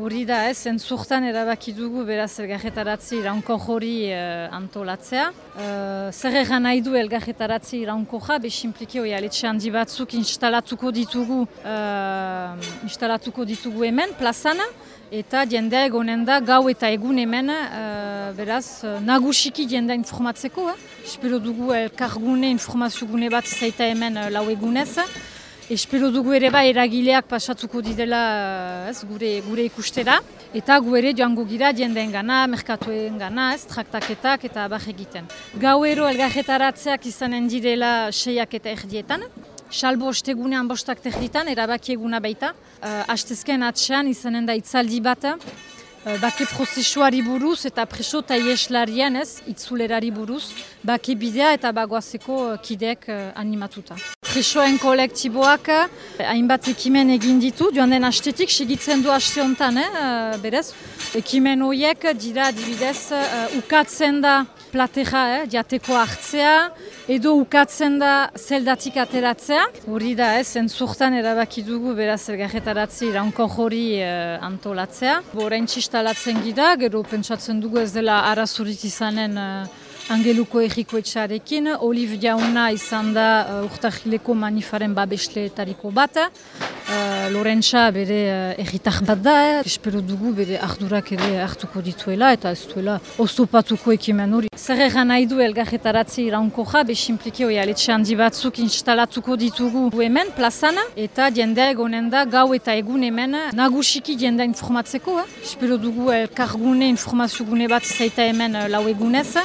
Hori da ez, entzurtan erabaki dugu beraz elgarretaratzi iraunko hori uh, antolatzea. Uh, zer egan nahi du elgarretaratzi iraunko ja, besimpliki hori aletxe handi batzuk instalatuko ditugu, uh, instalatuko ditugu hemen, plazana, eta jendea egonen da gau eta egun hemen, uh, beraz, nagusiki jendea informatzeko. Eh? Espero dugu elkargune informazio gune bat zaita hemen lau egunez. Espero dugu ere bai eragileak pasatuko didela ez, gure, gure ikustera. Eta gu ere joango gira jendeen gana, merkatuen gana, ez, traktaketak eta abar egiten. Gauero elgarretaratzeak izanen direla seiak eta erdietan. Salbo ostegunean bostak terditan, erabaki eguna baita. Uh, Astezken atxean izanen da itzaldi bat, uh, bake prozesuari buruz eta preso eta ieslarien ez, itzulerari buruz, bake bidea eta bagoazeko kideek uh, animatuta. Presoen kolektiboak hainbat ekimen egin ditu, joan den astetik segitzen du aste honetan, eh, berez. Ekimen horiek dira adibidez uh, ukatzen da platera, eh, diateko hartzea, edo ukatzen da zeldatik ateratzea. Hori da ez, entzurtan erabaki dugu beraz elgarretaratzi iraunko hori uh, antolatzea. Borain txistalatzen gira, gero pentsatzen dugu ez dela arazurik izanen Angeluko erriko etxarekin, Oliv Jauna izan da uh, urtahileko manifaren babesleetariko bat. Uh, Lorentza bere uh, erritar bat da, eh. espero dugu bere ardurak ere hartuko dituela eta ez duela oztopatuko ekimen hori. Zer egan nahi du elgarretaratze iraunko ja, besimplike hori aletxe handi batzuk instalatuko ditugu hemen, plazana, eta jendea egonen da gau eta egun hemen nagusiki jendea informatzeko. Eh. Espero dugu elkargune informazio gune bat zaita hemen lau egunez.